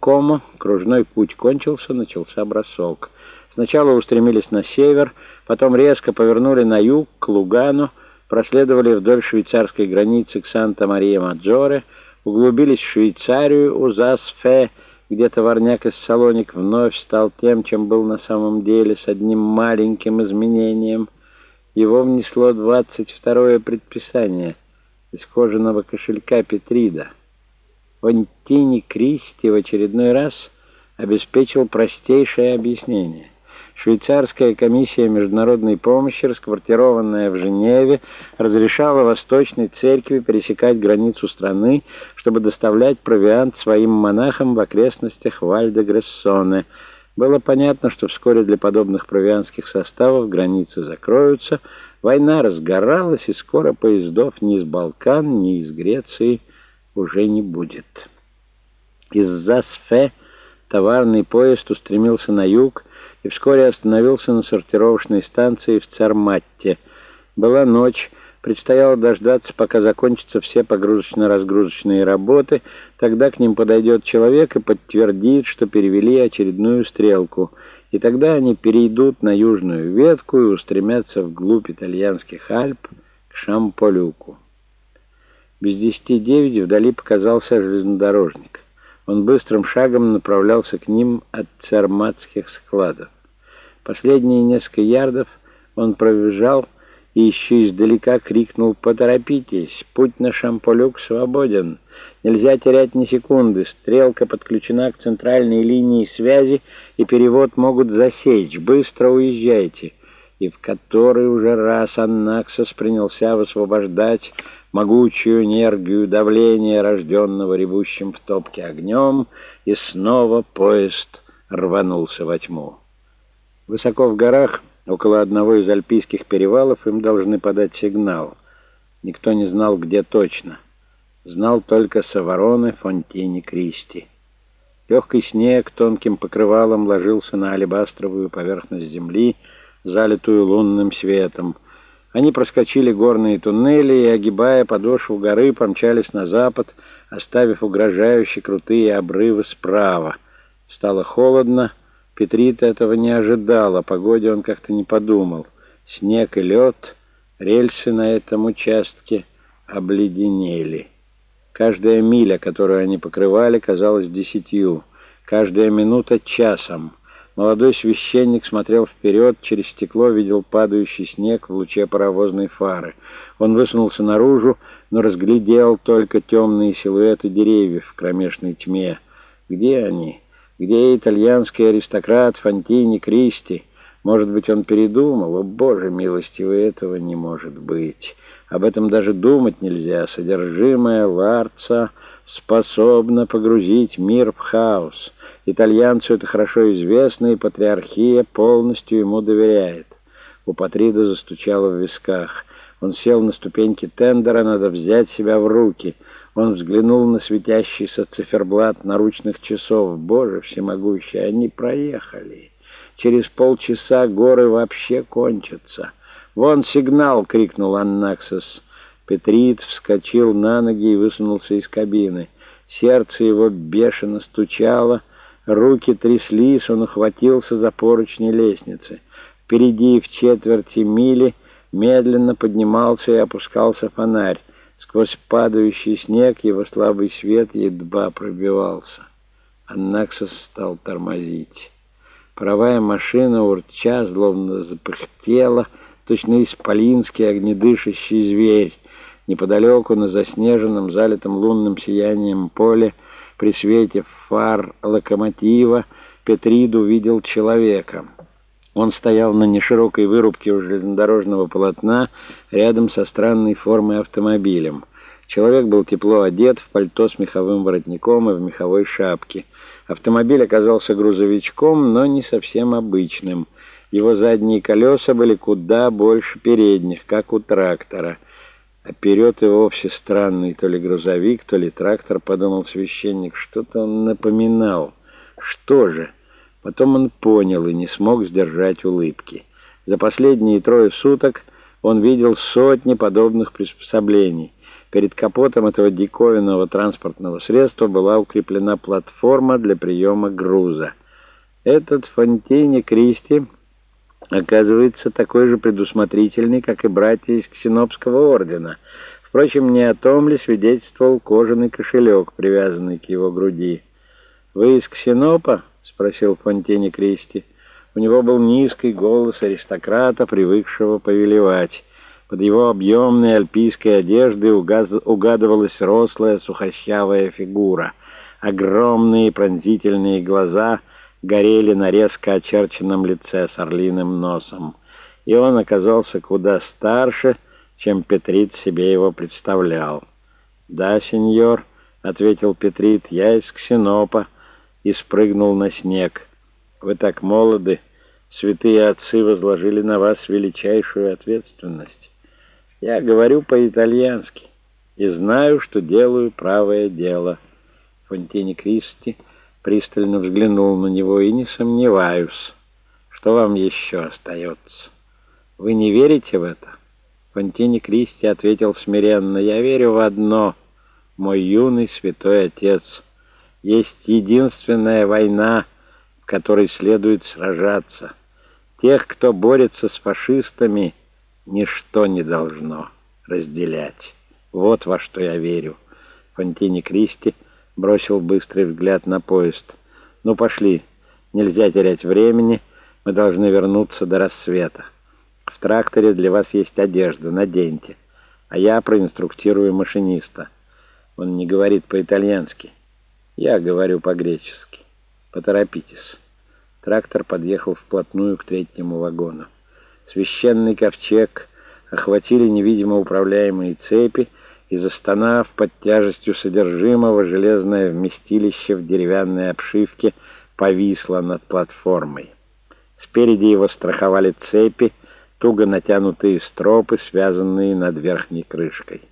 Кома кружной путь кончился, начался бросок. Сначала устремились на север, потом резко повернули на юг, к Лугану, проследовали вдоль швейцарской границы к Санта-Мария-Маджоре, углубились в Швейцарию, у Засфе, где товарняк из Салоник вновь стал тем, чем был на самом деле, с одним маленьким изменением. Его внесло двадцать второе предписание из кожаного кошелька Петрида. Фонтини Кристи в очередной раз обеспечил простейшее объяснение. Швейцарская комиссия международной помощи, расквартированная в Женеве, разрешала Восточной Церкви пересекать границу страны, чтобы доставлять провиант своим монахам в окрестностях Вальде-Грессоне. Было понятно, что вскоре для подобных провианских составов границы закроются. Война разгоралась, и скоро поездов ни из Балкан, ни из Греции уже не будет. Из Засфе товарный поезд устремился на юг и вскоре остановился на сортировочной станции в Царматте. Была ночь, предстояло дождаться, пока закончатся все погрузочно-разгрузочные работы, тогда к ним подойдет человек и подтвердит, что перевели очередную стрелку, и тогда они перейдут на южную ветку и устремятся вглубь итальянских Альп к Шамполюку. Без десяти девять вдали показался железнодорожник. Он быстрым шагом направлялся к ним от царматских складов. Последние несколько ярдов он пробежал и еще издалека крикнул «Поторопитесь! Путь на Шамполюк свободен! Нельзя терять ни секунды! Стрелка подключена к центральной линии связи, и перевод могут засечь! Быстро уезжайте!» И в который уже раз Аннаксос принялся высвобождать могучую энергию давления, рожденного ревущим в топке огнем, и снова поезд рванулся во тьму. Высоко в горах, около одного из альпийских перевалов, им должны подать сигнал. Никто не знал, где точно. Знал только Савароны, Фонтини, Кристи. Легкий снег тонким покрывалом ложился на алебастровую поверхность земли, залитую лунным светом — они проскочили горные туннели и, огибая подошву горы, помчались на запад, оставив угрожающие крутые обрывы справа. Стало холодно. Петрит этого не ожидал, о погоде он как-то не подумал. Снег и лед, рельсы на этом участке обледенели. Каждая миля, которую они покрывали, казалась десятью, каждая минута — часом — Молодой священник смотрел вперед, через стекло видел падающий снег в луче паровозной фары. Он высунулся наружу, но разглядел только темные силуэты деревьев в кромешной тьме. Где они? Где итальянский аристократ Фонтини Кристи? Может быть, он передумал? О, Боже милостивый, этого не может быть. Об этом даже думать нельзя. Содержимое Ларца способно погрузить мир в хаос. Итальянцу это хорошо известно, и патриархия полностью ему доверяет. У Патрида застучало в висках. Он сел на ступеньки тендера, надо взять себя в руки. Он взглянул на светящийся циферблат наручных часов. Боже всемогущий, они проехали. Через полчаса горы вообще кончатся. «Вон сигнал!» — крикнул Аннаксос. Петрит вскочил на ноги и высунулся из кабины. Сердце его бешено стучало — Руки тряслись, он ухватился за поручни лестницы. Впереди в четверти мили медленно поднимался и опускался фонарь. Сквозь падающий снег его слабый свет едва пробивался. Аннаксос стал тормозить. Паровая машина, урча, злобно запыхтела, точно исполинский огнедышащий зверь. Неподалеку, на заснеженном, залитом лунным сиянием поле, при свете фар локомотива Петрид увидел человека. Он стоял на неширокой вырубке у железнодорожного полотна рядом со странной формой автомобилем. Человек был тепло одет, в пальто с меховым воротником и в меховой шапке. Автомобиль оказался грузовичком, но не совсем обычным. Его задние колеса были куда больше передних, как у трактора — а вперед и вовсе странный то ли грузовик, то ли трактор, подумал священник. Что-то он напоминал. Что же? Потом он понял и не смог сдержать улыбки. За последние трое суток он видел сотни подобных приспособлений. Перед капотом этого диковинного транспортного средства была укреплена платформа для приема груза. Этот Фонтейне Кристи, оказывается, такой же предусмотрительный, как и братья из Ксенопского ордена. Впрочем, не о том ли свидетельствовал кожаный кошелек, привязанный к его груди. «Вы из Ксенопа?» — спросил Фонтейне Кристи. У него был низкий голос аристократа, привыкшего повелевать. Под его объемной альпийской одеждой угадывалась рослая сухощавая фигура. Огромные пронзительные глаза горели на резко очерченном лице с орлиным носом. И он оказался куда старше, чем Петрит себе его представлял. «Да, сеньор», — ответил Петрит, — «я из Ксенопа» и спрыгнул на снег. «Вы так молоды, святые отцы возложили на вас величайшую ответственность». Я говорю по-итальянски и знаю, что делаю правое дело. Фонтини Кристи пристально взглянул на него и не сомневаюсь, что вам еще остается. Вы не верите в это? Фонтини Кристи ответил смиренно, я верю в одно, мой юный святой отец. Есть единственная война, в которой следует сражаться. Тех, кто борется с фашистами, ничто не должно разделять. Вот во что я верю. Фонтини Кристи бросил быстрый взгляд на поезд. «Ну, пошли. Нельзя терять времени. Мы должны вернуться до рассвета. В тракторе для вас есть одежда. Наденьте. А я проинструктирую машиниста. Он не говорит по-итальянски. Я говорю по-гречески. Поторопитесь». Трактор подъехал вплотную к третьему вагону. Священный ковчег охватили невидимо управляемые цепи, и, застонав под тяжестью содержимого, железное вместилище в деревянной обшивке повисло над платформой. Спереди его страховали цепи, туго натянутые стропы, связанные над верхней крышкой.